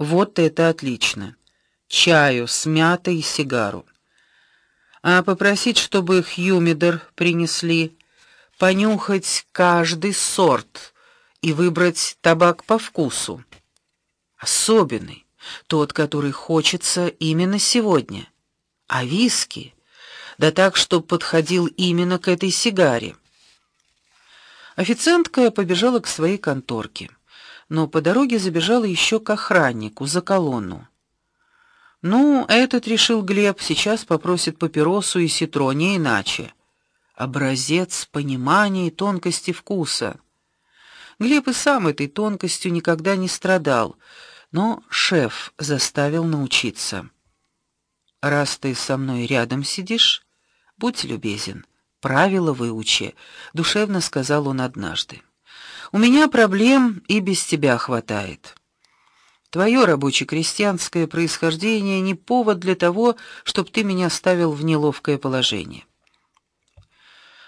Вот это отлично. Чаю с мятой и сигару. А попросить, чтобы Хьюмидер принесли, понюхать каждый сорт и выбрать табак по вкусу. Особенный, тот, который хочется именно сегодня. А виски, да так, чтобы подходил именно к этой сигаре. Официантка побежала к своей конторке, но по дороге забежала еще к охраннику за колонну. Ну, этот решил Глеб, сейчас попросит папиросу и ситро, не иначе. Образец понимания и тонкости вкуса. Глеб и сам этой тонкостью никогда не страдал, но шеф заставил научиться. Раз ты со мной рядом сидишь, будь любезен, правила выучи, душевно сказал он однажды. У меня проблем и без тебя хватает. Твое рабоче-крестьянское происхождение не повод для того, чтобы ты меня ставил в неловкое положение.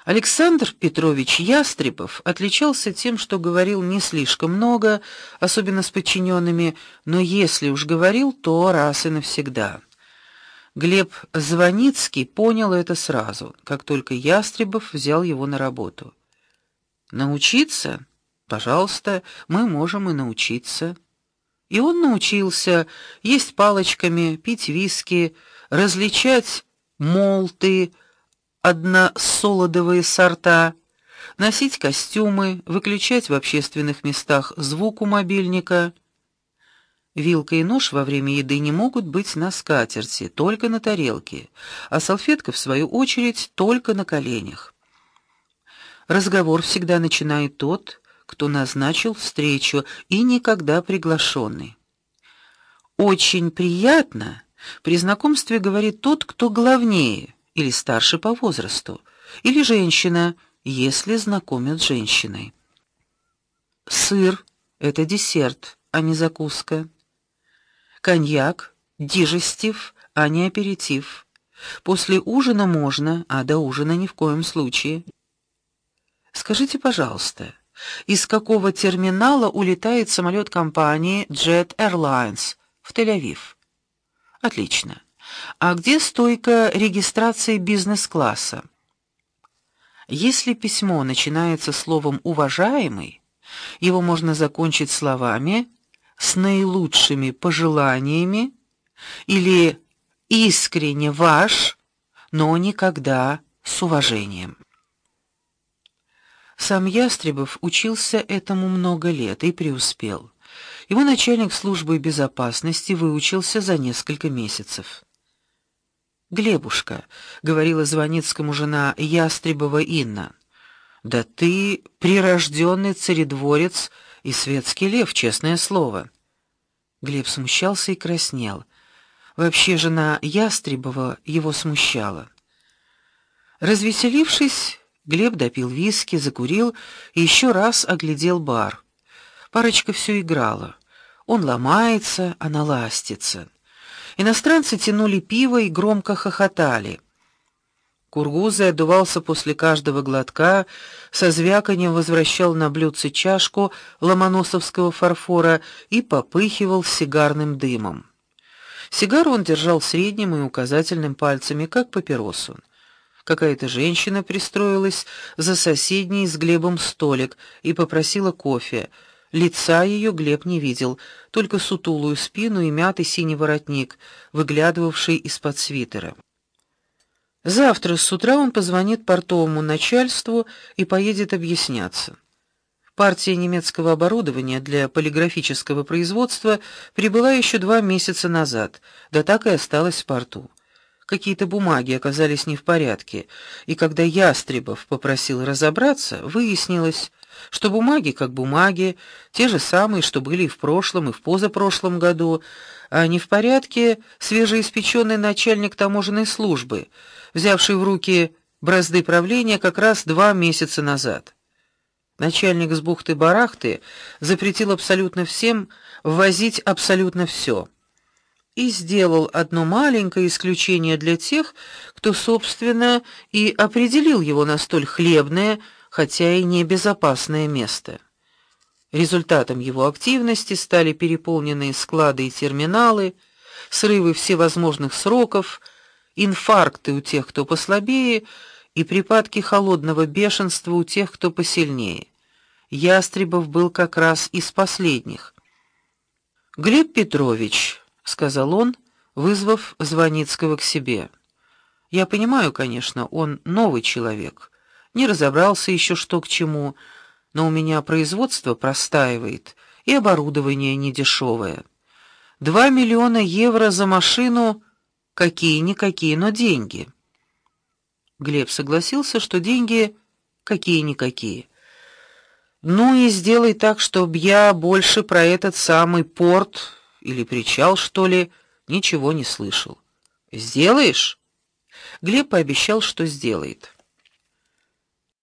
Александр Петрович Ястребов отличался тем, что говорил не слишком много, особенно с подчиненными, но если уж говорил, то раз и навсегда. Глеб Звоницкий понял это сразу, как только Ястребов взял его на работу. Научиться? Пожалуйста, мы можем и научиться. И он научился есть палочками, пить виски, различать молты, односолодовые сорта, носить костюмы, выключать в общественных местах звук у мобильника. Вилка и нож во время еды не могут быть на скатерти, только на тарелке, а салфетка в свою очередь только на коленях. Разговор всегда начинает тот, кто назначил встречу и никогда приглашенный. Очень приятно при знакомстве говорит тот, кто главнее или старше по возрасту, или женщина, если знакомят с женщиной. Сыр это десерт, а не закуска. Коньяк дижестив, а не аперитив. После ужина можно, а до ужина ни в коем случае. Скажите, пожалуйста, из какого терминала улетает самолет компании Jet Airlines в Тель-Авив? Отлично. А где стойка регистрации бизнес-класса? Если письмо начинается словом уважаемый, его можно закончить словами с наилучшими пожеланиями или искренне ваш, но никогда с уважением. Сам Ястребов учился этому много лет и преуспел. Его начальник службы безопасности выучился за несколько месяцев. Глебушка, говорила Звоницкому жена Ястребова Инна. Да ты прирожденный царедворец и светский лев, честное слово. Глеб смущался и краснел. Вообще жена Ястребова его смущала. Развеселившись, Глеб допил виски, закурил и еще раз оглядел бар. Парочка все играла. Он ломается, она ластится. Иностранцы тянули пиво и громко хохотали. Кургузый отдувался после каждого глотка, со звяканием возвращал на блюдце чашку ломоносовского фарфора и попыхивал сигарным дымом. Сигару он держал средним и указательным пальцами, как папиросу. Какая-то женщина пристроилась за соседний с Глебом столик и попросила кофе. Лица ее Глеб не видел, только сутулую спину и мятый синий воротник, выглядывавший из-под свитера. Завтра с утра он позвонит портовому начальству и поедет объясняться. Партия немецкого оборудования для полиграфического производства прибыла еще два месяца назад, да так и осталась в порту. Какие-то бумаги оказались не в порядке, и когда Ястребов попросил разобраться, выяснилось, что бумаги как бумаги, те же самые, что были и в прошлом, и в позапрошлом году, а не в порядке свежеиспеченный начальник таможенной службы — взявший в руки бразды правления как раз два месяца назад. Начальник с бухты-барахты запретил абсолютно всем ввозить абсолютно все и сделал одно маленькое исключение для тех, кто, собственно, и определил его на столь хлебное, хотя и небезопасное место. Результатом его активности стали переполненные склады и терминалы, срывы всевозможных сроков, инфаркты у тех, кто послабее, и припадки холодного бешенства у тех, кто посильнее. Ястребов был как раз из последних. Глеб Петрович, сказал он, вызвав Звоницкого к себе. Я понимаю, конечно, он новый человек, не разобрался еще что к чему, но у меня производство простаивает, и оборудование недешевое. Два миллиона евро за машину какие-никакие, но деньги. Глеб согласился, что деньги какие-никакие. Ну и сделай так, чтобы я больше про этот самый порт или причал, что ли, ничего не слышал. Сделаешь? Глеб пообещал, что сделает.